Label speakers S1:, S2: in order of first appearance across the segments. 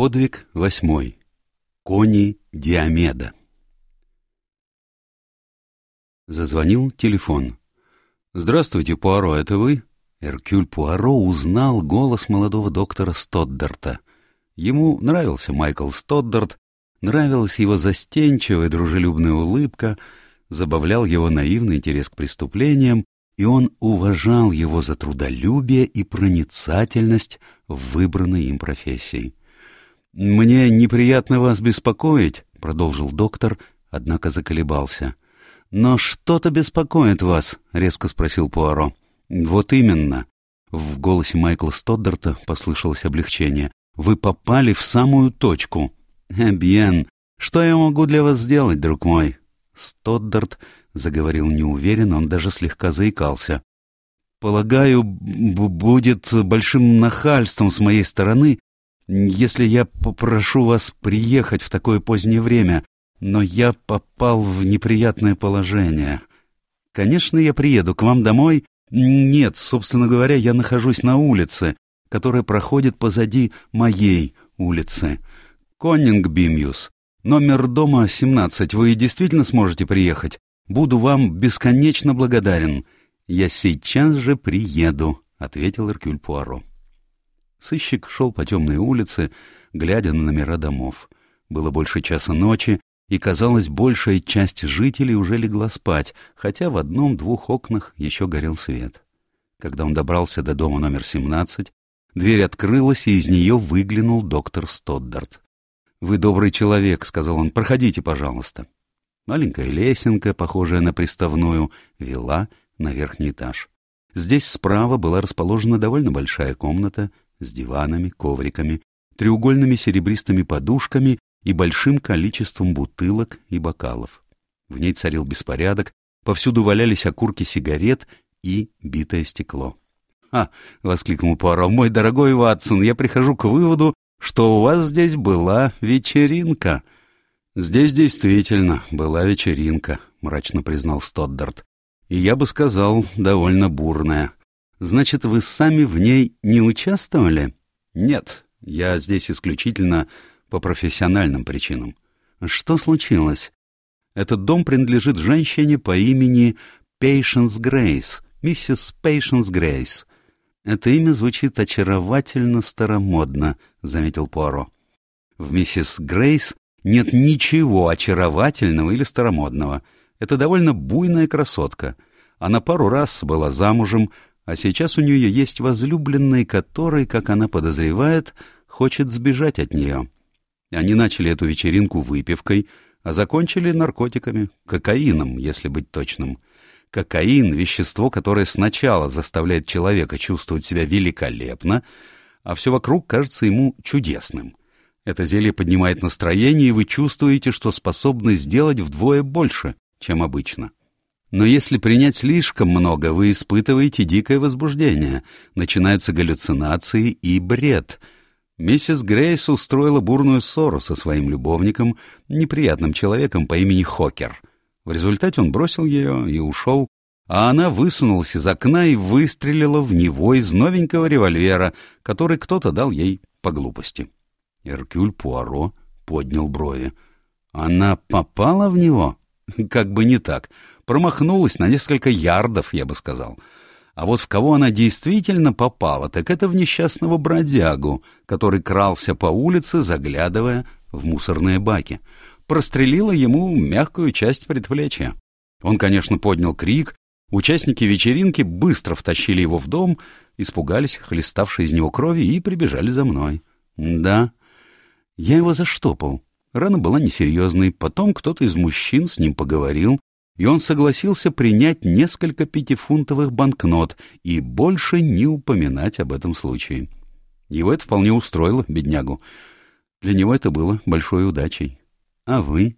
S1: Подвиг восьмой. Кони Диомеда. Зазвонил телефон. «Здравствуйте, Пуаро, это вы?» Эркюль Пуаро узнал голос молодого доктора Стоддарта. Ему нравился Майкл Стоддарт, нравилась его застенчивая дружелюбная улыбка, забавлял его наивный интерес к преступлениям, и он уважал его за трудолюбие и проницательность в выбранной им профессии. «Мне неприятно вас беспокоить», — продолжил доктор, однако заколебался. «Но что-то беспокоит вас?» — резко спросил Пуаро. «Вот именно». В голосе Майкла Стоддарта послышалось облегчение. «Вы попали в самую точку». «Эбьен, что я могу для вас сделать, друг мой?» Стоддарт заговорил неуверенно, он даже слегка заикался. «Полагаю, будет большим нахальством с моей стороны если я попрошу вас приехать в такое позднее время, но я попал в неприятное положение. Конечно, я приеду к вам домой. Нет, собственно говоря, я нахожусь на улице, которая проходит позади моей улицы. Коннингби Мьюс. Номер дома 17. Вы действительно сможете приехать? Буду вам бесконечно благодарен. Я сейчас же приеду, — ответил Эркюль Пуаро. Сыщик шел по темной улице, глядя на номера домов. Было больше часа ночи, и, казалось, большая часть жителей уже легла спать, хотя в одном-двух окнах еще горел свет. Когда он добрался до дома номер 17, дверь открылась, и из нее выглянул доктор Стоддарт. «Вы добрый человек», — сказал он, — «проходите, пожалуйста». Маленькая лесенка, похожая на приставную, вела на верхний этаж. Здесь справа была расположена довольно большая комната, с диванами, ковриками, треугольными серебристыми подушками и большим количеством бутылок и бокалов. В ней царил беспорядок, повсюду валялись окурки сигарет и битое стекло. «А!» — воскликнул Пуаро. «Мой дорогой Ватсон, я прихожу к выводу, что у вас здесь была вечеринка». «Здесь действительно была вечеринка», — мрачно признал Стоддарт. «И я бы сказал, довольно бурная. Значит, вы сами в ней не участвовали? Нет, я здесь исключительно по профессиональным причинам. Что случилось? Этот дом принадлежит женщине по имени Пейшенс Грейс, миссис Пейшенс Грейс. Это имя звучит очаровательно старомодно, заметил Пуаро. В миссис Грейс нет ничего очаровательного или старомодного. Это довольно буйная красотка. Она пару раз была замужем, а сейчас у нее есть возлюбленный, который, как она подозревает, хочет сбежать от нее. Они начали эту вечеринку выпивкой, а закончили наркотиками, кокаином, если быть точным. Кокаин — вещество, которое сначала заставляет человека чувствовать себя великолепно, а все вокруг кажется ему чудесным. Это зелье поднимает настроение, и вы чувствуете, что способны сделать вдвое больше, чем обычно. Но если принять слишком много, вы испытываете дикое возбуждение, начинаются галлюцинации и бред. Миссис Грейс устроила бурную ссору со своим любовником, неприятным человеком по имени Хокер. В результате он бросил ее и ушел, а она высунулась из окна и выстрелила в него из новенького револьвера, который кто-то дал ей по глупости. Эркюль Пуаро поднял брови. «Она попала в него?» «Как бы не так промахнулась на несколько ярдов, я бы сказал. А вот в кого она действительно попала, так это в несчастного бродягу, который крался по улице, заглядывая в мусорные баки. Прострелила ему мягкую часть предплечья. Он, конечно, поднял крик, участники вечеринки быстро втащили его в дом, испугались хлеставшей из него крови и прибежали за мной. Да, я его заштопал. Рана была несерьезной, потом кто-то из мужчин с ним поговорил, и он согласился принять несколько пятифунтовых банкнот и больше не упоминать об этом случае. Его это вполне устроило, беднягу. Для него это было большой удачей. А вы?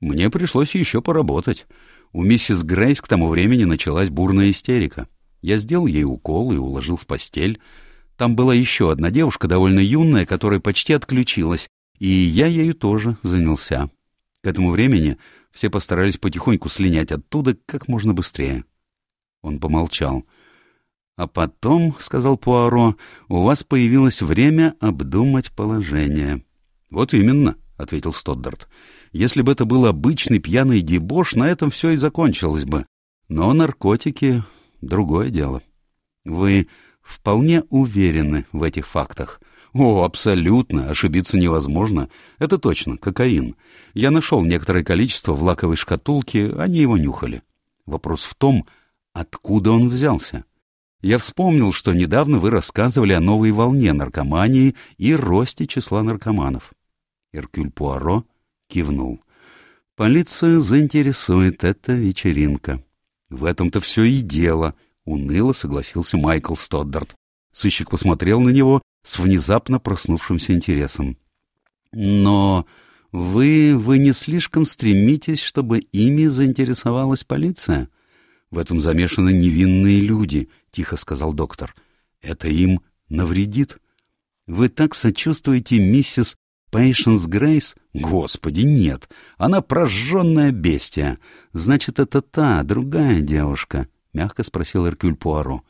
S1: Мне пришлось еще поработать. У миссис Грейс к тому времени началась бурная истерика. Я сделал ей укол и уложил в постель. Там была еще одна девушка, довольно юная, которая почти отключилась, и я ею тоже занялся. К этому времени все постарались потихоньку слинять оттуда как можно быстрее. Он помолчал. «А потом, — сказал Пуаро, — у вас появилось время обдумать положение. Вот именно, ответил Стоддарт. Если бы это был обычный пьяный дебош, на этом все и закончилось бы. Но наркотики — другое дело. Вы вполне уверены в этих фактах. О, абсолютно, ошибиться невозможно. Это точно, кокаин. Я нашел некоторое количество в лаковой шкатулке, они его нюхали. Вопрос в том, откуда он взялся. Я вспомнил, что недавно вы рассказывали о новой волне наркомании и росте числа наркоманов. Эркюль Пуаро кивнул. Полицию заинтересует эта вечеринка. В этом-то все и дело, уныло согласился Майкл Стоддарт. Сыщик посмотрел на него с внезапно проснувшимся интересом. Но вы, вы не слишком стремитесь, чтобы ими заинтересовалась полиция? В этом замешаны невинные люди, тихо сказал доктор. Это им навредит. Вы так сочувствуете миссис Пейшенс Грейс? Господи, нет. Она прожженная бестия. Значит, это та, другая девушка, мягко спросил Эркюль Пуаро.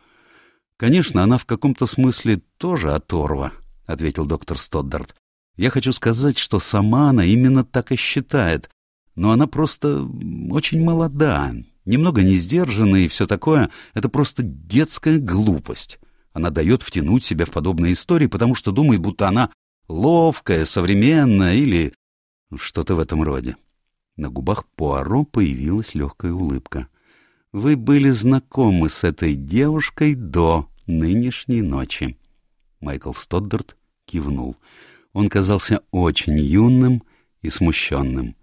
S1: Конечно, она в каком-то смысле тоже оторва, ответил доктор Стоддарт. Я хочу сказать, что сама она именно так и считает, но она просто очень молода, немного не сдержана и все такое. Это просто детская глупость. Она дает втянуть себя в подобные истории, потому что думает, будто она ловкая, современная или что-то в этом роде. На губах Пуаро появилась легкая улыбка. «Вы были знакомы с этой девушкой до нынешней ночи». Майкл Стоддарт кивнул. Он казался очень юным и смущенным.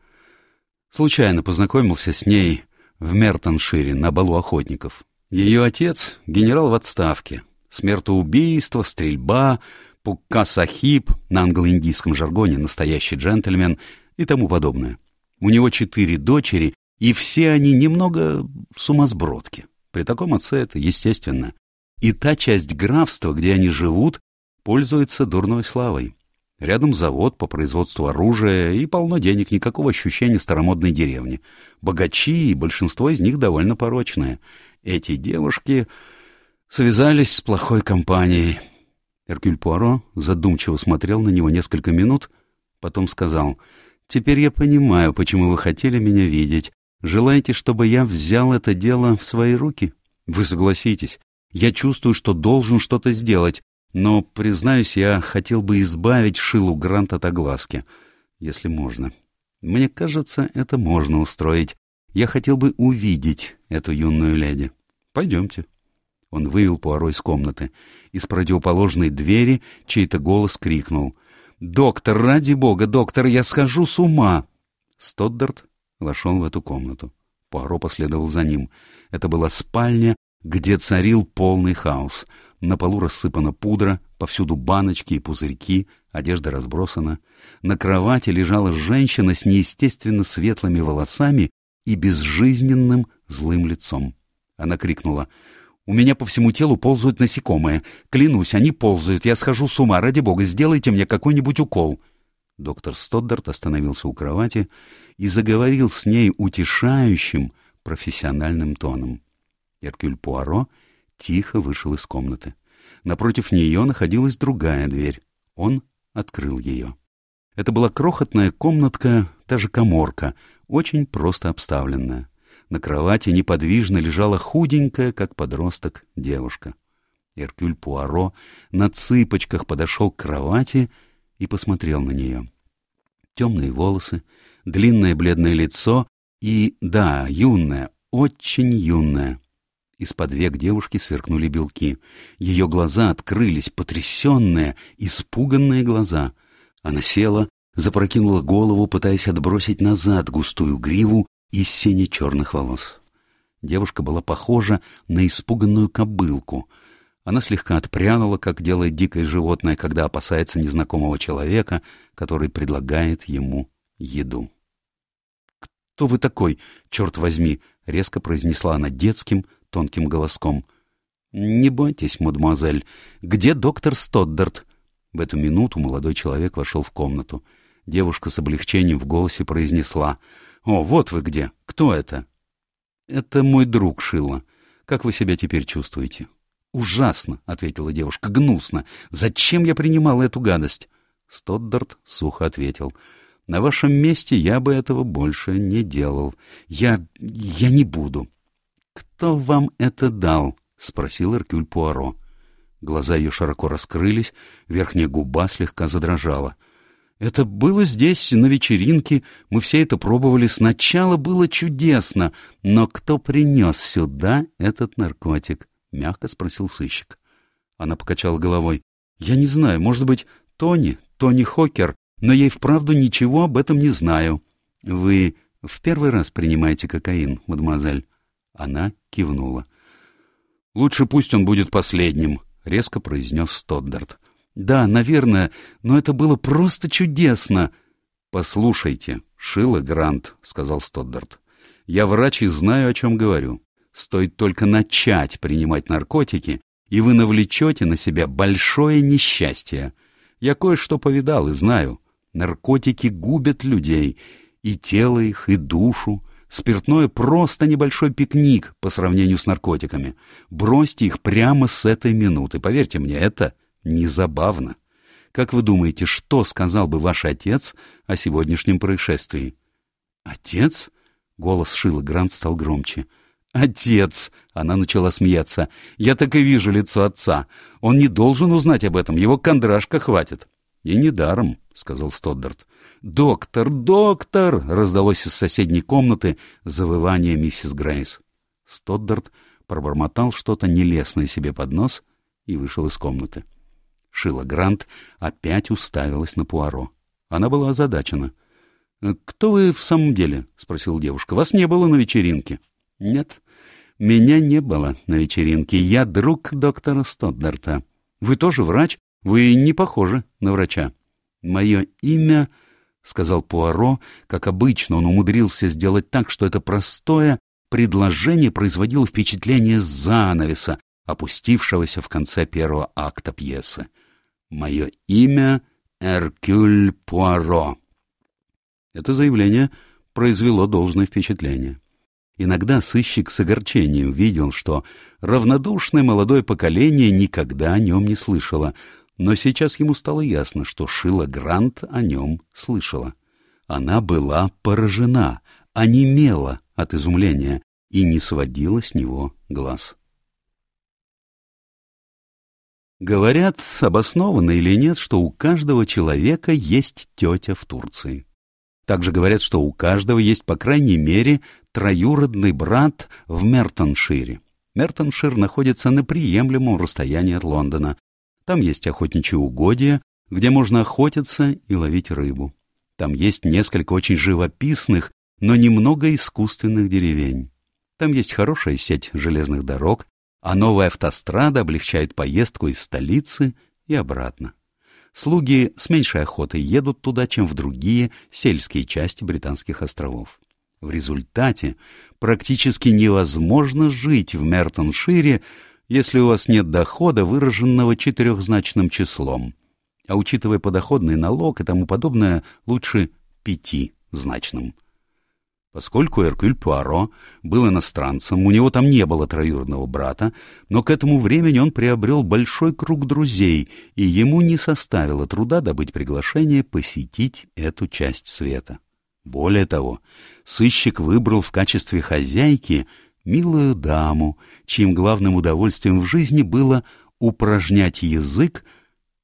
S1: Случайно познакомился с ней в Мертоншире на балу охотников. Ее отец — генерал в отставке. Смертоубийство, стрельба, пукка-сахиб, на англо-индийском жаргоне настоящий джентльмен и тому подобное. У него четыре дочери, и все они немного сумасбродки. При таком отце это естественно. И та часть графства, где они живут, пользуется дурной славой. Рядом завод по производству оружия и полно денег, никакого ощущения старомодной деревни. Богачи, и большинство из них довольно порочные. Эти девушки связались с плохой компанией. Эркюль Пуаро задумчиво смотрел на него несколько минут, потом сказал, «Теперь я понимаю, почему вы хотели меня видеть. Желаете, чтобы я взял это дело в свои руки? Вы согласитесь. Я чувствую, что должен что-то сделать, но, признаюсь, я хотел бы избавить Шилу Грант от огласки, если можно. Мне кажется, это можно устроить. Я хотел бы увидеть эту юную леди. Пойдемте. Он вывел Пуаро из комнаты. Из противоположной двери чей-то голос крикнул. «Доктор, ради бога, доктор, я схожу с ума!» Стоддарт вошел в эту комнату. Пуаро последовал за ним. Это была спальня, где царил полный хаос — на полу рассыпана пудра, повсюду баночки и пузырьки, одежда разбросана. На кровати лежала женщина с неестественно светлыми волосами и безжизненным злым лицом. Она крикнула «У меня по всему телу ползают насекомые. Клянусь, они ползают. Я схожу с ума. Ради бога, сделайте мне какой-нибудь укол». Доктор Стоддарт остановился у кровати и заговорил с ней утешающим профессиональным тоном. Эркюль Пуаро — тихо вышел из комнаты. Напротив нее находилась другая дверь. Он открыл ее. Это была крохотная комнатка, даже коморка, очень просто обставленная. На кровати неподвижно лежала худенькая, как подросток, девушка. Эркюль Пуаро на цыпочках подошел к кровати и посмотрел на нее. Темные волосы, длинное бледное лицо и, да, юное, очень юное. Из-под век девушки сверкнули белки. Ее глаза открылись, потрясенные, испуганные глаза. Она села, запрокинула голову, пытаясь отбросить назад густую гриву из сине-черных волос. Девушка была похожа на испуганную кобылку. Она слегка отпрянула, как делает дикое животное, когда опасается незнакомого человека, который предлагает ему еду. «Кто вы такой, черт возьми?» — резко произнесла она детским, тонким голоском. «Не бойтесь, мадемуазель. Где доктор Стоддарт?» В эту минуту молодой человек вошел в комнату. Девушка с облегчением в голосе произнесла. «О, вот вы где! Кто это?» «Это мой друг Шила. Как вы себя теперь чувствуете?» «Ужасно!» — ответила девушка. «Гнусно! Зачем я принимала эту гадость?» Стоддарт сухо ответил. «На вашем месте я бы этого больше не делал. Я... я не буду». «Кто вам это дал?» — спросил Эркюль Пуаро. Глаза ее широко раскрылись, верхняя губа слегка задрожала. «Это было здесь, на вечеринке. Мы все это пробовали. Сначала было чудесно. Но кто принес сюда этот наркотик?» — мягко спросил сыщик. Она покачала головой. «Я не знаю. Может быть, Тони, Тони Хокер, но я и вправду ничего об этом не знаю. Вы в первый раз принимаете кокаин, мадемуазель?» Она кивнула. «Лучше пусть он будет последним», — резко произнес Стоддарт. «Да, наверное, но это было просто чудесно!» «Послушайте, Шила Грант», — сказал Стоддарт. «Я врач и знаю, о чем говорю. Стоит только начать принимать наркотики, и вы навлечете на себя большое несчастье. Я кое-что повидал и знаю. Наркотики губят людей, и тело их, и душу. Спиртное просто небольшой пикник по сравнению с наркотиками. Бросьте их прямо с этой минуты. Поверьте мне, это незабавно. Как вы думаете, что сказал бы ваш отец о сегодняшнем происшествии? Отец? Голос Шила Грант стал громче. «Отец!» — она начала смеяться. «Я так и вижу лицо отца. Он не должен узнать об этом, его кондрашка хватит». «И недаром», — сказал Стоддарт. «Доктор, доктор!» — раздалось из соседней комнаты завывание миссис Грейс. Стоддарт пробормотал что-то нелестное себе под нос и вышел из комнаты. Шила Грант опять уставилась на Пуаро. Она была озадачена. «Кто вы в самом деле?» — спросила девушка. «Вас не было на вечеринке?» «Нет, меня не было на вечеринке. Я друг доктора Стоддарта. Вы тоже врач? Вы не похожи на врача. Мое имя, — сказал Пуаро, как обычно он умудрился сделать так, что это простое предложение производило впечатление занавеса, опустившегося в конце первого акта пьесы. Мое имя — Эркюль Пуаро. Это заявление произвело должное впечатление. Иногда сыщик с огорчением видел, что равнодушное молодое поколение никогда о нем не слышало, но сейчас ему стало ясно, что Шила Грант о нем слышала. Она была поражена, онемела от изумления и не сводила с него глаз. Говорят, обоснованно или нет, что у каждого человека есть тетя в Турции. Также говорят, что у каждого есть, по крайней мере, троюродный брат в Мертоншире. Мертоншир находится на приемлемом расстоянии от Лондона. Там есть охотничьи угодья, где можно охотиться и ловить рыбу. Там есть несколько очень живописных, но немного искусственных деревень. Там есть хорошая сеть железных дорог, а новая автострада облегчает поездку из столицы и обратно. Слуги с меньшей охотой едут туда, чем в другие сельские части британских островов. В результате практически невозможно жить в Мертоншире, если у вас нет дохода, выраженного четырехзначным числом. А учитывая подоходный налог и тому подобное, лучше пятизначным. Поскольку Эркюль Пуаро был иностранцем, у него там не было троюродного брата, но к этому времени он приобрел большой круг друзей, и ему не составило труда добыть приглашение посетить эту часть света. Более того, сыщик выбрал в качестве хозяйки милую даму, чьим главным удовольствием в жизни было упражнять язык,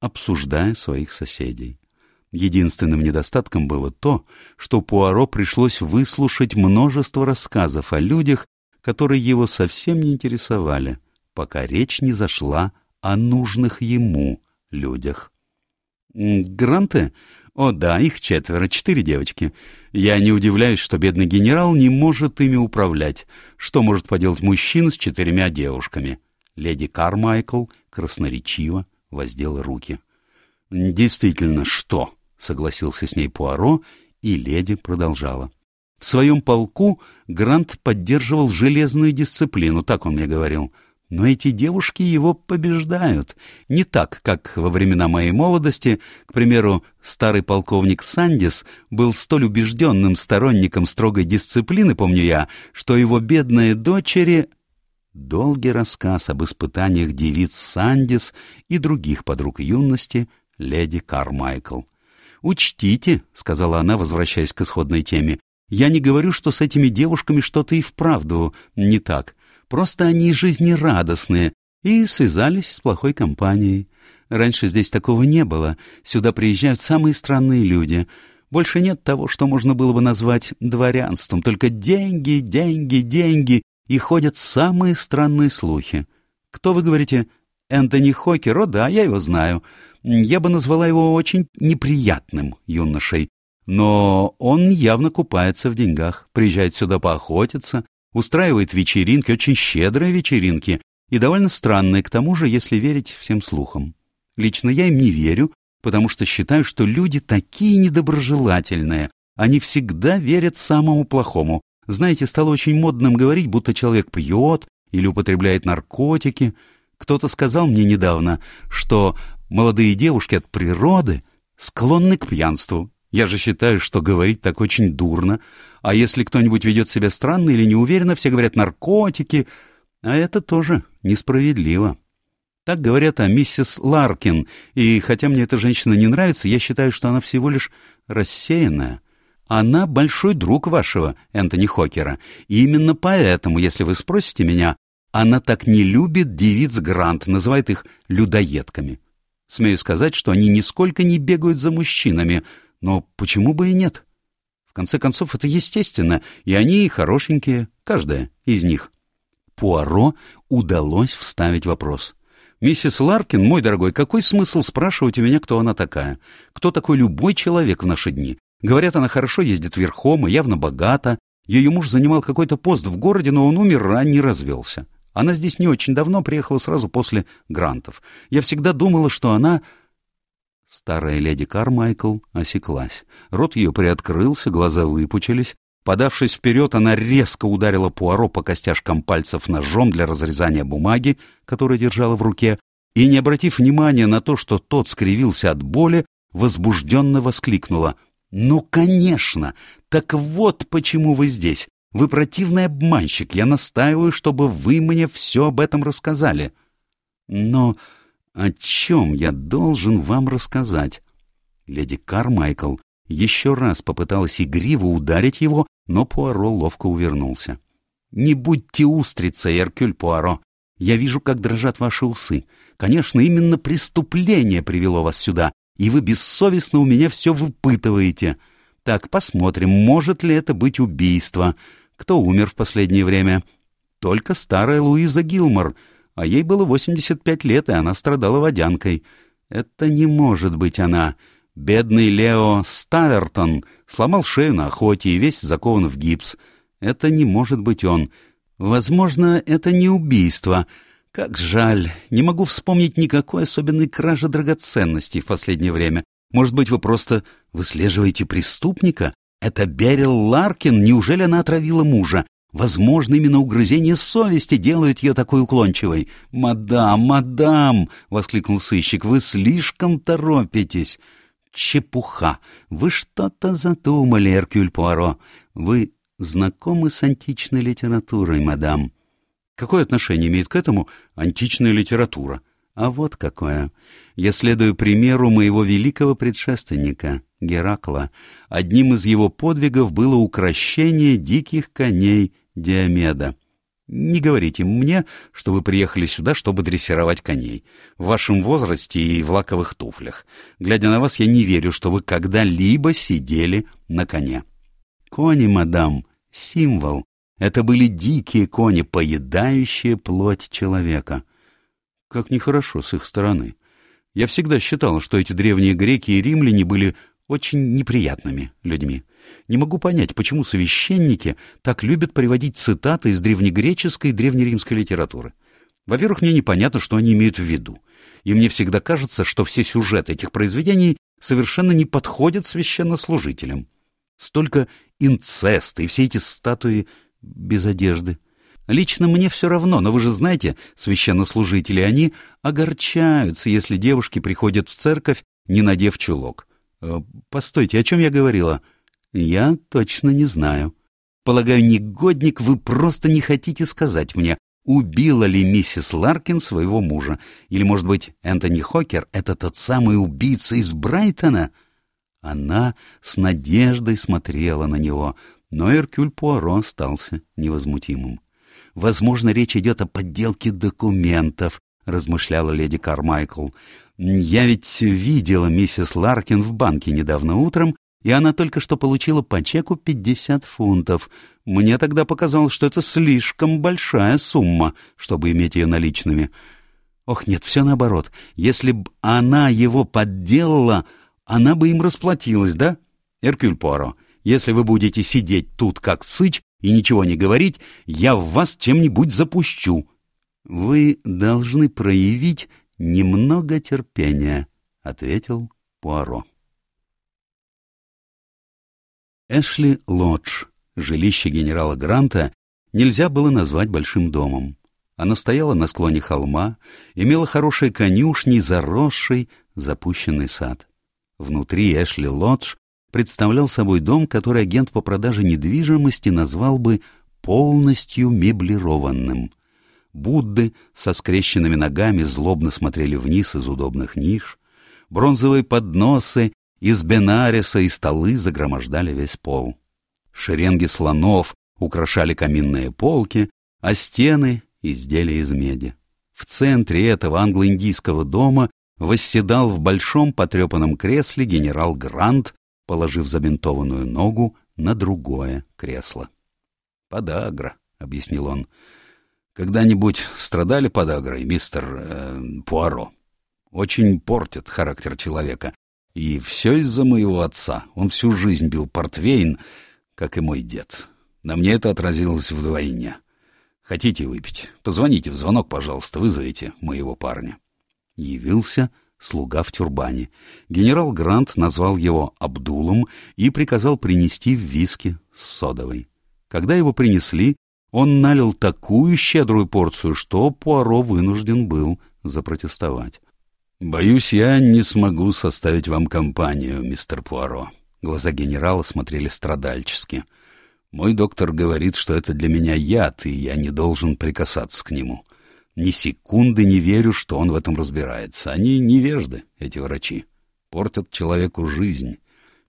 S1: обсуждая своих соседей. Единственным недостатком было то, что Пуаро пришлось выслушать множество рассказов о людях, которые его совсем не интересовали, пока речь не зашла о нужных ему людях. «Гранты? О да, их четверо, четыре девочки. Я не удивляюсь, что бедный генерал не может ими управлять. Что может поделать мужчина с четырьмя девушками?» Леди Кармайкл красноречиво воздела руки. «Действительно, что?» согласился с ней Пуаро, и леди продолжала. В своем полку Грант поддерживал железную дисциплину, так он мне говорил. Но эти девушки его побеждают. Не так, как во времена моей молодости. К примеру, старый полковник Сандис был столь убежденным сторонником строгой дисциплины, помню я, что его бедные дочери... Долгий рассказ об испытаниях девиц Сандис и других подруг юности леди Кармайкл. «Учтите», — сказала она, возвращаясь к исходной теме, «я не говорю, что с этими девушками что-то и вправду не так. Просто они жизнерадостные и связались с плохой компанией. Раньше здесь такого не было. Сюда приезжают самые странные люди. Больше нет того, что можно было бы назвать дворянством. Только деньги, деньги, деньги. И ходят самые странные слухи. Кто, вы говорите, Энтони Хокер? О, да, я его знаю. Я бы назвала его очень неприятным юношей. Но он явно купается в деньгах, приезжает сюда поохотиться, устраивает вечеринки, очень щедрые вечеринки, и довольно странные, к тому же, если верить всем слухам. Лично я им не верю, потому что считаю, что люди такие недоброжелательные, они всегда верят самому плохому. Знаете, стало очень модным говорить, будто человек пьет или употребляет наркотики. Кто-то сказал мне недавно, что молодые девушки от природы склонны к пьянству. Я же считаю, что говорить так очень дурно. А если кто-нибудь ведет себя странно или неуверенно, все говорят наркотики. А это тоже несправедливо. Так говорят о миссис Ларкин, и хотя мне эта женщина не нравится, я считаю, что она всего лишь рассеянная. Она большой друг вашего, Энтони Хокера, и именно поэтому, если вы спросите меня, она так не любит девиц Грант, называет их людоедками. Смею сказать, что они нисколько не бегают за мужчинами, но почему бы и нет? В конце концов, это естественно, и они хорошенькие, каждая из них. Пуаро удалось вставить вопрос. «Миссис Ларкин, мой дорогой, какой смысл спрашивать у меня, кто она такая? Кто такой любой человек в наши дни? Говорят, она хорошо ездит верхом и явно богата. Ее муж занимал какой-то пост в городе, но он умер, а не развелся. Она здесь не очень давно, приехала сразу после грантов. Я всегда думала, что она...» Старая леди Кармайкл осеклась. Рот ее приоткрылся, глаза выпучились. Подавшись вперед, она резко ударила Пуаро по костяшкам пальцев ножом для разрезания бумаги, которую держала в руке, и, не обратив внимания на то, что тот скривился от боли, возбужденно воскликнула. «Ну, конечно! Так вот почему вы здесь! Вы противный обманщик! Я настаиваю, чтобы вы мне все об этом рассказали!» «Но о чем я должен вам рассказать?» Леди Кармайкл еще раз попыталась игриво ударить его, но Пуаро ловко увернулся. «Не будьте устрицей, Эркюль Пуаро. Я вижу, как дрожат ваши усы. Конечно, именно преступление привело вас сюда, и вы бессовестно у меня все выпытываете. Так, посмотрим, может ли это быть убийство. Кто умер в последнее время? Только старая Луиза Гилмор, а ей было 85 лет, и она страдала водянкой. Это не может быть она. Бедный Лео Ставертон сломал шею на охоте и весь закован в гипс. Это не может быть он. Возможно, это не убийство. Как жаль. Не могу вспомнить никакой особенной кражи драгоценностей в последнее время. Может быть, вы просто выслеживаете преступника? Это Берил Ларкин? Неужели она отравила мужа? Возможно, именно угрызение совести делают ее такой уклончивой. «Мадам, мадам!» — воскликнул сыщик. «Вы слишком торопитесь!» Чепуха! Вы что-то задумали, Эркюль Пуаро. Вы знакомы с античной литературой, мадам? Какое отношение имеет к этому античная литература? А вот какое. Я следую примеру моего великого предшественника, Геракла. Одним из его подвигов было укрощение диких коней Диомеда. Не говорите мне, что вы приехали сюда, чтобы дрессировать коней. В вашем возрасте и в лаковых туфлях. Глядя на вас, я не верю, что вы когда-либо сидели на коне. Кони, мадам, символ. Это были дикие кони, поедающие плоть человека. Как нехорошо с их стороны. Я всегда считал, что эти древние греки и римляне были очень неприятными людьми. Не могу понять, почему священники так любят приводить цитаты из древнегреческой и древнеримской литературы. Во-первых, мне непонятно, что они имеют в виду. И мне всегда кажется, что все сюжеты этих произведений совершенно не подходят священнослужителям. Столько инцеста и все эти статуи без одежды. Лично мне все равно, но вы же знаете, священнослужители, они огорчаются, если девушки приходят в церковь, не надев чулок. Э, постойте, о чем я говорила? Я точно не знаю. Полагаю, негодник, вы просто не хотите сказать мне, убила ли миссис Ларкин своего мужа. Или, может быть, Энтони Хокер — это тот самый убийца из Брайтона? Она с надеждой смотрела на него, но Эркюль Пуаро остался невозмутимым. «Возможно, речь идет о подделке документов», — размышляла леди Кармайкл. «Я ведь видела миссис Ларкин в банке недавно утром, и она только что получила по чеку пятьдесят фунтов. Мне тогда показалось, что это слишком большая сумма, чтобы иметь ее наличными. Ох, нет, все наоборот. Если бы она его подделала, она бы им расплатилась, да? Эркюль Поро, если вы будете сидеть тут как сыч и ничего не говорить, я в вас чем-нибудь запущу. Вы должны проявить немного терпения, — ответил Пуаро. Эшли Лодж Жилище генерала Гранта нельзя было назвать большим домом. Оно стояло на склоне холма, имело хорошие конюшни заросший, запущенный сад. Внутри Эшли Лодж представлял собой дом, который агент по продаже недвижимости назвал бы полностью меблированным. Будды со скрещенными ногами злобно смотрели вниз из удобных ниш, бронзовые подносы из бенариса и столы загромождали весь пол. Шеренги слонов украшали каминные полки, а стены — изделия из меди. В центре этого англо-индийского дома восседал в большом потрепанном кресле генерал Грант, положив забинтованную ногу на другое кресло. «Подагра», — объяснил он. «Когда-нибудь страдали подагрой, мистер э, Пуаро? Очень портит характер человека. И все из-за моего отца. Он всю жизнь бил портвейн, как и мой дед. На мне это отразилось вдвойне. Хотите выпить? Позвоните в звонок, пожалуйста, вызовите моего парня. Явился слуга в тюрбане. Генерал Грант назвал его Абдулом и приказал принести в виски с содовой. Когда его принесли, он налил такую щедрую порцию, что Пуаро вынужден был запротестовать. «Боюсь, я не смогу составить вам компанию, мистер Пуаро», Глаза генерала смотрели страдальчески. «Мой доктор говорит, что это для меня яд, и я не должен прикасаться к нему. Ни секунды не верю, что он в этом разбирается. Они невежды, эти врачи. Портят человеку жизнь.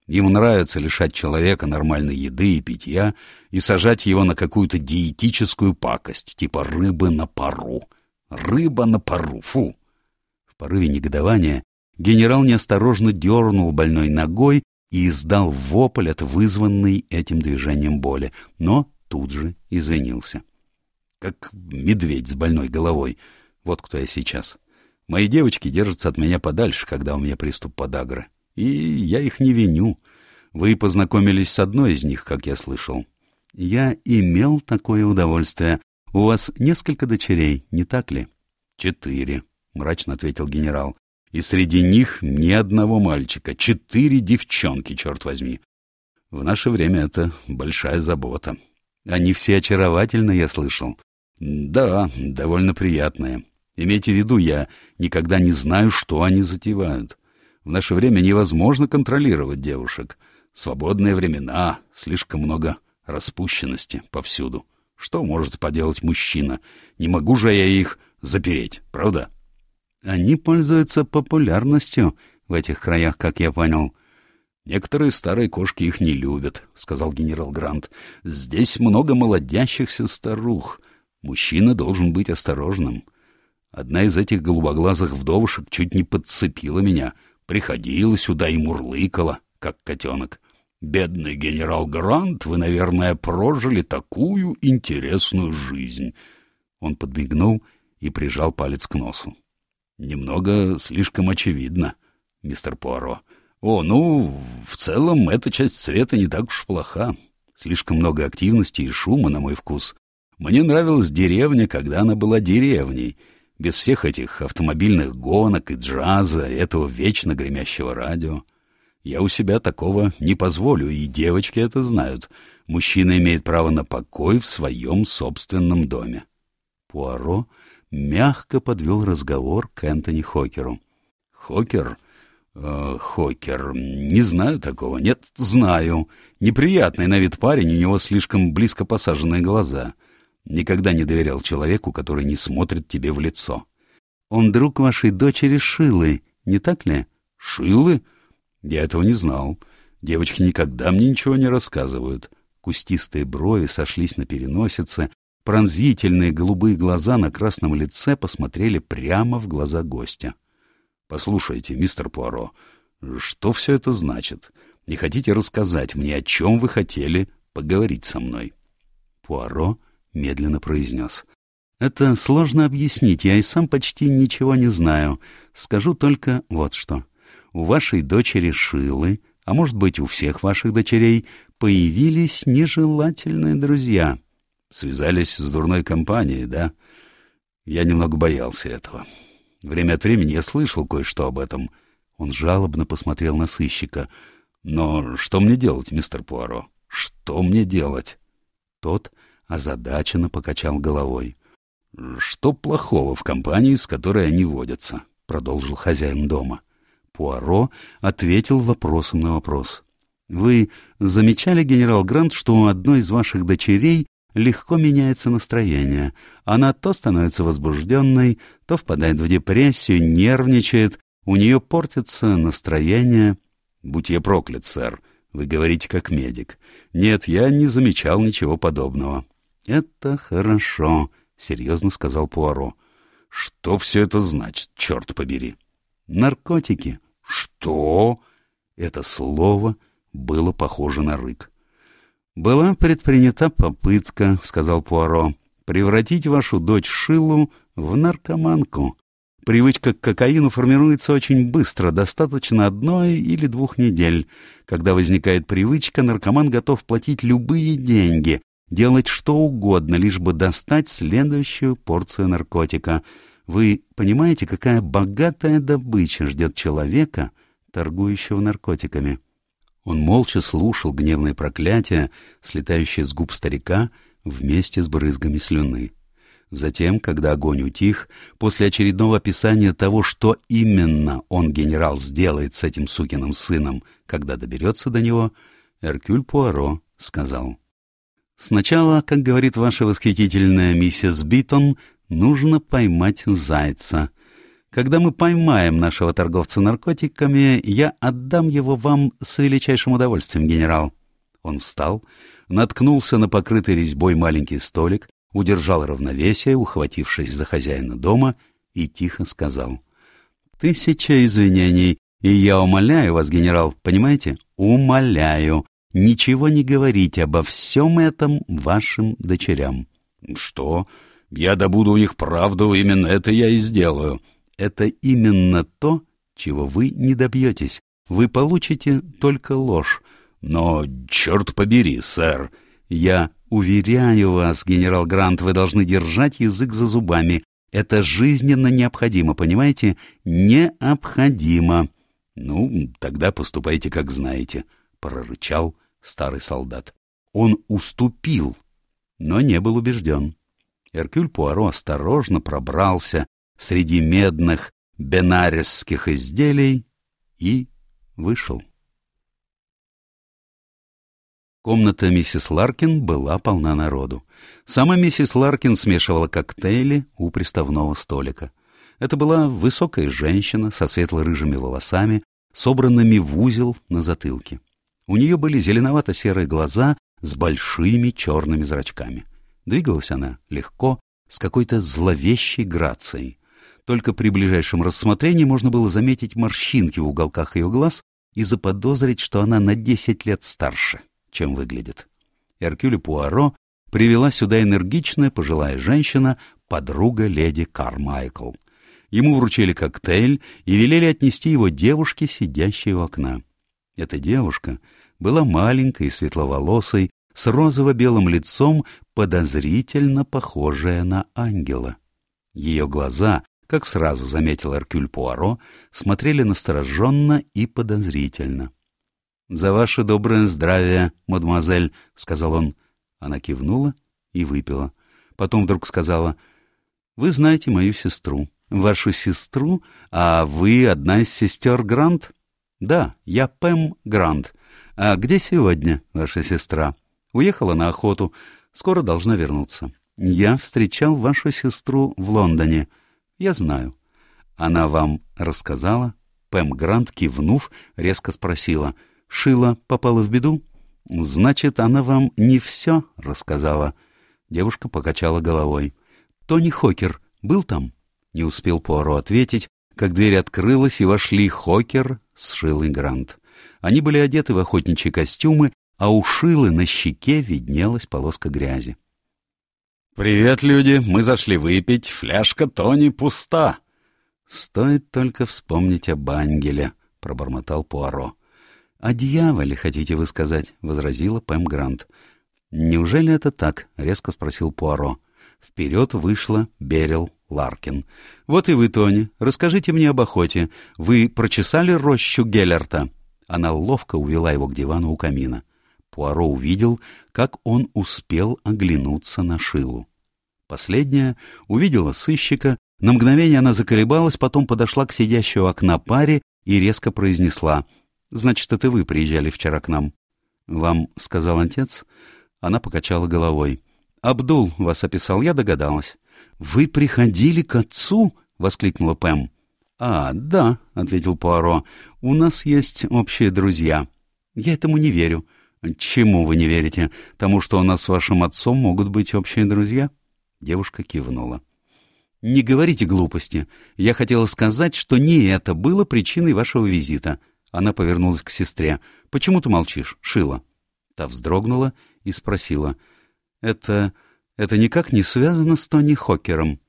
S1: Им нравится лишать человека нормальной еды и питья и сажать его на какую-то диетическую пакость, типа рыбы на пару. Рыба на пару, фу!» В порыве негодования генерал неосторожно дернул больной ногой, и издал вопль от вызванной этим движением боли, но тут же извинился. Как медведь с больной головой. Вот кто я сейчас. Мои девочки держатся от меня подальше, когда у меня приступ подагры. И я их не виню. Вы познакомились с одной из них, как я слышал. Я имел такое удовольствие. У вас несколько дочерей, не так ли? Четыре, — мрачно ответил генерал и среди них ни одного мальчика, четыре девчонки, черт возьми. В наше время это большая забота. Они все очаровательны, я слышал. Да, довольно приятные. Имейте в виду, я никогда не знаю, что они затевают. В наше время невозможно контролировать девушек. Свободные времена, слишком много распущенности повсюду. Что может поделать мужчина? Не могу же я их запереть, правда? Они пользуются популярностью в этих краях, как я понял. Некоторые старые кошки их не любят, — сказал генерал Грант. Здесь много молодящихся старух. Мужчина должен быть осторожным. Одна из этих голубоглазых вдовушек чуть не подцепила меня, приходила сюда и мурлыкала, как котенок. Бедный генерал Грант, вы, наверное, прожили такую интересную жизнь. Он подмигнул и прижал палец к носу. Немного слишком очевидно, мистер Пуаро. О, ну, в целом эта часть света не так уж плоха. Слишком много активности и шума, на мой вкус. Мне нравилась деревня, когда она была деревней, без всех этих автомобильных гонок и джаза, этого вечно гремящего радио. Я у себя такого не позволю, и девочки это знают. Мужчина имеет право на покой в своем собственном доме. Пуаро мягко подвел разговор к Энтони Хокеру. «Хокер? Э, Хокер. Не знаю такого. Нет, знаю. Неприятный на вид парень, у него слишком близко посаженные глаза. Никогда не доверял человеку, который не смотрит тебе в лицо. Он друг вашей дочери Шилы, не так ли?» «Шилы? Я этого не знал. Девочки никогда мне ничего не рассказывают. Кустистые брови сошлись на переносице, пронзительные голубые глаза на красном лице посмотрели прямо в глаза гостя. — Послушайте, мистер Пуаро, что все это значит? Не хотите рассказать мне, о чем вы хотели поговорить со мной? Пуаро медленно произнес. — Это сложно объяснить, я и сам почти ничего не знаю. Скажу только вот что. У вашей дочери Шилы, а может быть, у всех ваших дочерей, появились нежелательные друзья. Связались с дурной компанией, да? Я немного боялся этого. Время от времени я слышал кое-что об этом. Он жалобно посмотрел на сыщика. Но что мне делать, мистер Пуаро? Что мне делать? Тот озадаченно покачал головой. — Что плохого в компании, с которой они водятся? — продолжил хозяин дома. Пуаро ответил вопросом на вопрос. — Вы замечали, генерал Грант, что у одной из ваших дочерей легко меняется настроение. Она то становится возбужденной, то впадает в депрессию, нервничает, у нее портится настроение. Будь я проклят, сэр, вы говорите как медик. Нет, я не замечал ничего подобного. Это хорошо, серьезно сказал Пуаро. Что все это значит, черт побери? Наркотики. Что? Это слово было похоже на рык. «Была предпринята попытка, — сказал Пуаро, — превратить вашу дочь Шилу в наркоманку. Привычка к кокаину формируется очень быстро, достаточно одной или двух недель. Когда возникает привычка, наркоман готов платить любые деньги, делать что угодно, лишь бы достать следующую порцию наркотика. Вы понимаете, какая богатая добыча ждет человека, торгующего наркотиками?» Он молча слушал гневные проклятия, слетающие с губ старика вместе с брызгами слюны. Затем, когда огонь утих, после очередного описания того, что именно он, генерал, сделает с этим сукиным сыном, когда доберется до него, Эркюль Пуаро сказал. «Сначала, как говорит ваша восхитительная миссис Битон, нужно поймать зайца». Когда мы поймаем нашего торговца наркотиками, я отдам его вам с величайшим удовольствием, генерал. Он встал, наткнулся на покрытый резьбой маленький столик, удержал равновесие, ухватившись за хозяина дома, и тихо сказал. — Тысяча извинений, и я умоляю вас, генерал, понимаете? Умоляю, ничего не говорите обо всем этом вашим дочерям. — Что? Я добуду у них правду, именно это я и сделаю. — это именно то, чего вы не добьетесь. Вы получите только ложь. Но, черт побери, сэр, я уверяю вас, генерал Грант, вы должны держать язык за зубами. Это жизненно необходимо, понимаете? Необходимо. Ну, тогда поступайте, как знаете, — прорычал старый солдат. Он уступил, но не был убежден. Эркюль Пуаро осторожно пробрался среди медных бенаресских изделий и вышел. Комната миссис Ларкин была полна народу. Сама миссис Ларкин смешивала коктейли у приставного столика. Это была высокая женщина со светло-рыжими волосами, собранными в узел на затылке. У нее были зеленовато-серые глаза с большими черными зрачками. Двигалась она легко, с какой-то зловещей грацией. Только при ближайшем рассмотрении можно было заметить морщинки в уголках ее глаз и заподозрить, что она на десять лет старше, чем выглядит. Эркюле Пуаро привела сюда энергичная пожилая женщина, подруга леди Кармайкл. Ему вручили коктейль и велели отнести его девушке, сидящей у окна. Эта девушка была маленькой и светловолосой, с розово-белым лицом, подозрительно похожая на ангела. Ее глаза как сразу заметил Эркюль Пуаро, смотрели настороженно и подозрительно. — За ваше доброе здравие, мадемуазель, — сказал он. Она кивнула и выпила. Потом вдруг сказала, — Вы знаете мою сестру. Вашу сестру? А вы одна из сестер Грант? — Да, я Пэм Грант. А где сегодня ваша сестра? Уехала на охоту. Скоро должна вернуться. Я встречал вашу сестру в Лондоне. — я знаю. Она вам рассказала Пэм Грант, кивнув, резко спросила. «Шила попала в беду?» «Значит, она вам не все рассказала?» Девушка покачала головой. «Тони Хокер был там?» Не успел Пуаро ответить, как дверь открылась, и вошли Хокер с Шилой Грант. Они были одеты в охотничьи костюмы, а у Шилы на щеке виднелась полоска грязи.
S2: «Привет, люди! Мы зашли выпить. Фляжка Тони пуста!»
S1: «Стоит только вспомнить об ангеле», — пробормотал Пуаро. «О дьяволе, хотите вы сказать?» — возразила Пэм Грант. «Неужели это так?» — резко спросил Пуаро. Вперед вышла Берил Ларкин. «Вот и вы, Тони, расскажите мне об охоте. Вы прочесали рощу Геллерта?» Она ловко увела его к дивану у камина. Пуаро увидел, как он успел оглянуться на Шилу. Последняя увидела сыщика, на мгновение она заколебалась, потом подошла к сидящей у окна паре и резко произнесла «Значит, это вы приезжали вчера к нам?» «Вам сказал отец?» Она покачала головой. «Абдул вас описал, я догадалась». «Вы приходили к отцу?» — воскликнула Пэм. «А, да», — ответил Пуаро, — «у нас есть общие друзья». «Я этому не верю». «Чему вы не верите? Тому, что у нас с вашим отцом могут быть общие друзья?» Девушка кивнула. «Не говорите глупости. Я хотела сказать, что не это было причиной вашего визита». Она повернулась к сестре. «Почему ты молчишь, Шила?» Та вздрогнула и спросила. «Это... это никак не связано с Тони Хокером?»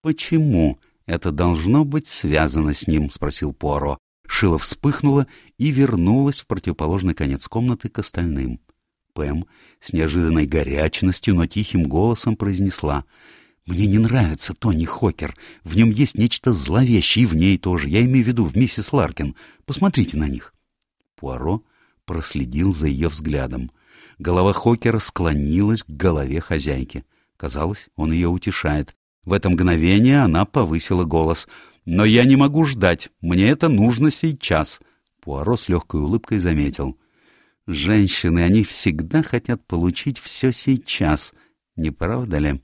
S1: «Почему это должно быть связано с ним?» — спросил Пуаро. Шила вспыхнула и вернулась в противоположный конец комнаты к остальным. Пэм с неожиданной горячностью, но тихим голосом произнесла. «Мне не нравится Тони Хокер. В нем есть нечто зловещее, и в ней тоже. Я имею в виду в миссис Ларкин. Посмотрите на них». Пуаро проследил за ее взглядом. Голова Хокера склонилась к голове хозяйки. Казалось, он ее утешает. В это мгновение она повысила голос — но я не могу ждать. Мне это нужно сейчас. Пуаро с легкой улыбкой заметил. Женщины, они всегда хотят получить все сейчас. Не правда ли?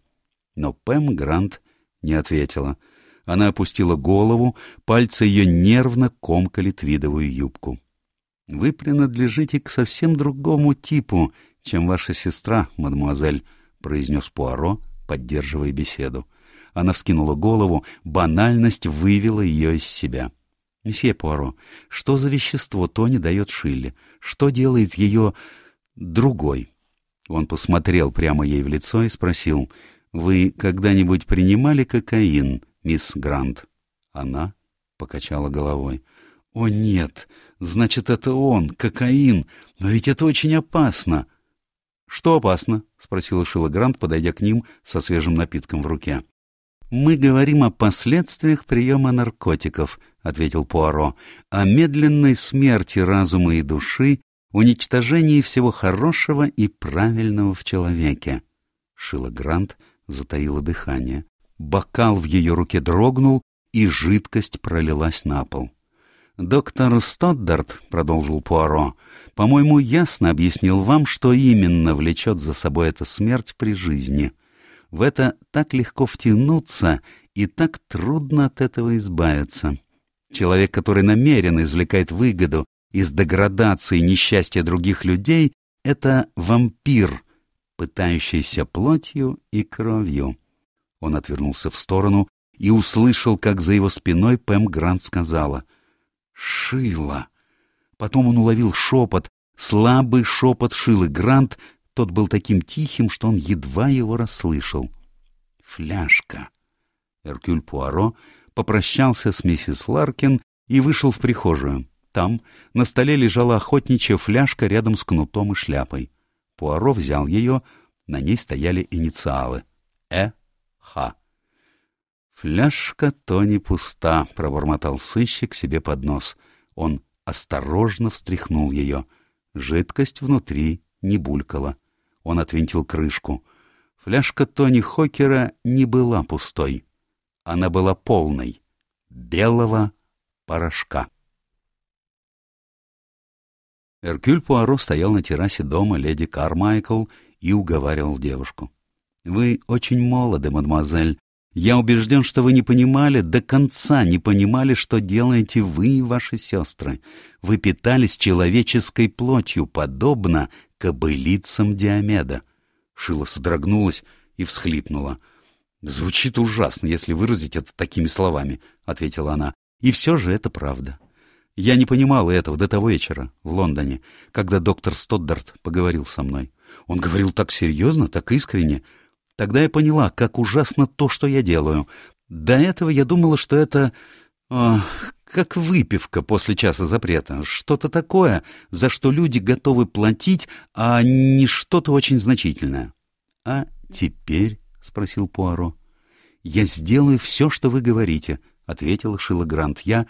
S1: Но Пэм Грант не ответила. Она опустила голову, пальцы ее нервно комкали твидовую юбку. — Вы принадлежите к совсем другому типу, чем ваша сестра, мадемуазель, — произнес Пуаро, поддерживая беседу. Она вскинула голову, банальность вывела ее из себя. — Месье Пуаро, что за вещество Тони дает Шилле? Что делает ее другой? Он посмотрел прямо ей в лицо и спросил, «Вы когда-нибудь принимали кокаин, мисс Грант?» Она покачала головой. «О, нет! Значит, это он, кокаин! Но ведь это очень опасно!» «Что опасно?» — спросила Шилла Грант, подойдя к ним со свежим напитком в руке. «Мы говорим о последствиях приема наркотиков», — ответил Пуаро, «о медленной смерти разума и души, уничтожении всего хорошего и правильного в человеке». Шила Грант затаила дыхание. Бокал в ее руке дрогнул, и жидкость пролилась на пол. «Доктор Стоддарт», — продолжил Пуаро, — «по-моему, ясно объяснил вам, что именно влечет за собой эта смерть при жизни». В это так легко втянуться и так трудно от этого избавиться. Человек, который намеренно извлекает выгоду из деградации и несчастья других людей, это вампир, пытающийся плотью и кровью. Он отвернулся в сторону и услышал, как за его спиной Пэм Грант сказала «Шила». Потом он уловил шепот, слабый шепот Шилы Грант, тот был таким тихим, что он едва его расслышал. «Фляжка!» Эркюль Пуаро попрощался с миссис Ларкин и вышел в прихожую. Там на столе лежала охотничья фляжка рядом с кнутом и шляпой. Пуаро взял ее, на ней стояли инициалы — Э. Х. «Фляжка то не пуста», — пробормотал сыщик себе под нос. Он осторожно встряхнул ее. Жидкость внутри не булькала. Он отвинтил крышку. Фляжка Тони Хокера не была пустой. Она была полной. Белого порошка. Эркюль Пуаро стоял на террасе дома леди Кармайкл и уговаривал девушку. — Вы очень молоды, мадемуазель. Я убежден, что вы не понимали, до конца не понимали, что делаете вы и ваши сестры. Вы питались человеческой плотью, подобно кобылицам Диомеда. Шила содрогнулась и всхлипнула. — Звучит ужасно, если выразить это такими словами, — ответила она. — И все же это правда. Я не понимала этого до того вечера в Лондоне, когда доктор Стоддарт поговорил со мной. Он говорил так серьезно, так искренне, Тогда я поняла, как ужасно то, что я делаю. До этого я думала, что это... О, как выпивка после часа запрета. Что-то такое, за что люди готовы платить, а не что-то очень значительное. — А теперь? — спросил Пуаро. — Я сделаю все, что вы говорите, — ответила Шила Грант. — Я...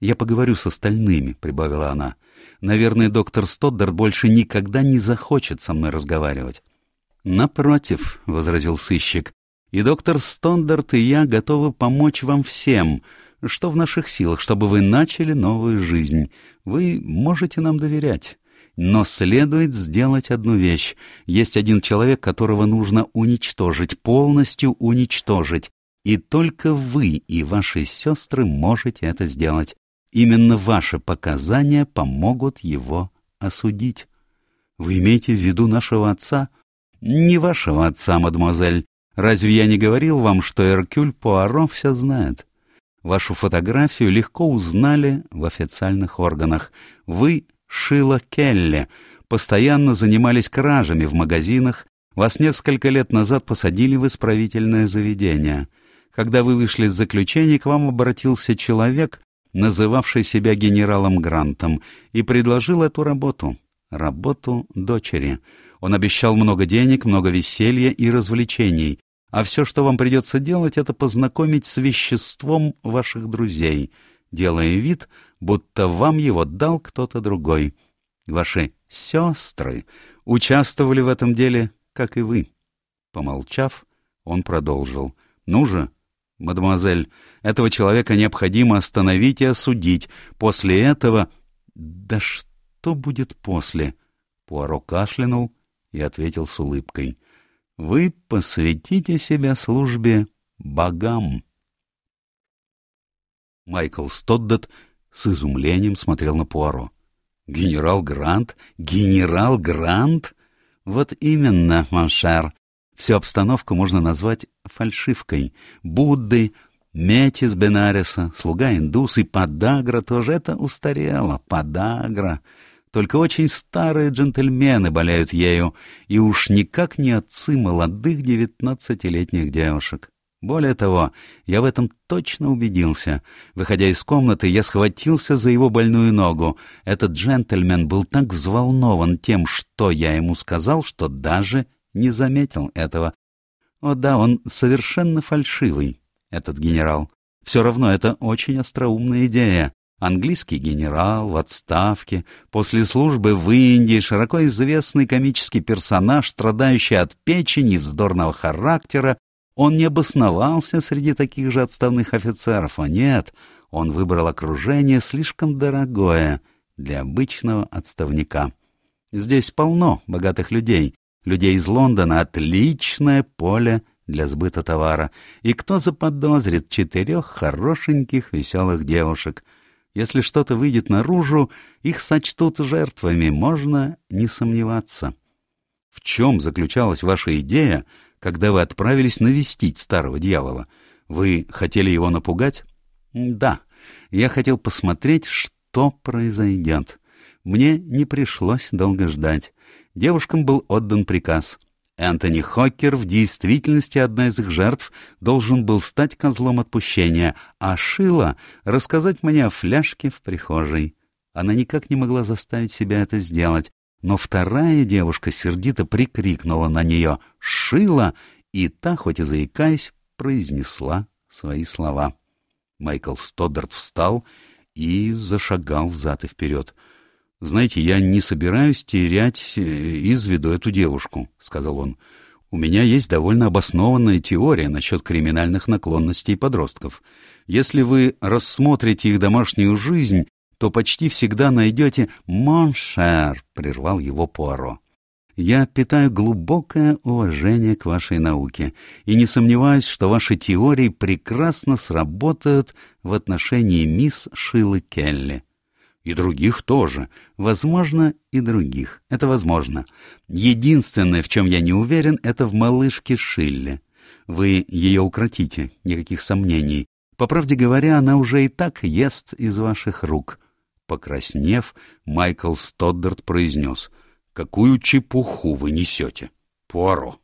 S1: Я поговорю с остальными, — прибавила она. Наверное, доктор Стоддар больше никогда не захочет со мной разговаривать. «Напротив», — возразил сыщик, — «и доктор Стондарт, и я готовы помочь вам всем, что в наших силах, чтобы вы начали новую жизнь. Вы можете нам доверять». Но следует сделать одну вещь. Есть один человек, которого нужно уничтожить, полностью уничтожить. И только вы и ваши сестры можете это сделать. Именно ваши показания помогут его осудить. Вы имеете в виду нашего отца? «Не вашего отца, мадемуазель. Разве я не говорил вам, что Эркюль Пуаро все знает? Вашу фотографию легко узнали в официальных органах. Вы Шила Келли, постоянно занимались кражами в магазинах, вас несколько лет назад посадили в исправительное заведение. Когда вы вышли из заключения, к вам обратился человек, называвший себя генералом Грантом, и предложил эту работу, работу дочери. Он обещал много денег, много веселья и развлечений, а все, что вам придется делать, это познакомить с веществом ваших друзей, делая вид, будто вам его дал кто-то другой. Ваши сестры участвовали в этом деле, как и вы. Помолчав, он продолжил. «Ну же, мадемуазель, этого человека необходимо остановить и осудить. После этого...» «Да что будет после?» Пуаро кашлянул и ответил с улыбкой. «Вы посвятите себя службе богам». Майкл Стоддет с изумлением смотрел на Пуаро. «Генерал Грант? Генерал Грант?» «Вот именно, Маншер. Всю обстановку можно назвать фальшивкой. Будды, Метис Бенариса, слуга индус и подагра тоже это устарело. Подагра. Только очень старые джентльмены болеют ею, и уж никак не отцы молодых девятнадцатилетних девушек. Более того, я в этом точно убедился. Выходя из комнаты, я схватился за его больную ногу. Этот джентльмен был так взволнован тем, что я ему сказал, что даже не заметил этого. О да, он совершенно фальшивый, этот генерал. Все равно это очень остроумная идея. Английский генерал в отставке, после службы в Индии, широко известный комический персонаж, страдающий от печени и вздорного характера, он не обосновался среди таких же отставных офицеров, а нет, он выбрал окружение слишком дорогое для обычного отставника. Здесь полно богатых людей, людей из Лондона, отличное поле для сбыта товара. И кто заподозрит четырех хорошеньких веселых девушек — если что-то выйдет наружу, их сочтут жертвами, можно не сомневаться. В чем заключалась ваша идея, когда вы отправились навестить старого дьявола? Вы хотели его напугать? Да, я хотел посмотреть, что произойдет. Мне не пришлось долго ждать. Девушкам был отдан приказ — Энтони Хоккер в действительности одна из их жертв должен был стать козлом отпущения, а Шила — рассказать мне о фляжке в прихожей. Она никак не могла заставить себя это сделать, но вторая девушка сердито прикрикнула на нее «Шила!» и та, хоть и заикаясь, произнесла свои слова. Майкл Стоддарт встал и зашагал взад и вперед — «Знаете, я не собираюсь терять э, из виду эту девушку», — сказал он. «У меня есть довольно обоснованная теория насчет криминальных наклонностей подростков. Если вы рассмотрите их домашнюю жизнь, то почти всегда найдете «Mon cher», — прервал его Пуаро. Я питаю глубокое уважение к вашей науке и не сомневаюсь, что ваши теории прекрасно сработают в отношении мисс Шилы Келли. И других тоже. Возможно, и других. Это возможно. Единственное, в чем я не уверен, это в малышке Шилле. Вы ее укротите, никаких сомнений. По правде говоря, она уже и так ест из ваших рук. Покраснев, Майкл Стоддарт произнес. «Какую чепуху вы несете, Пуаро!»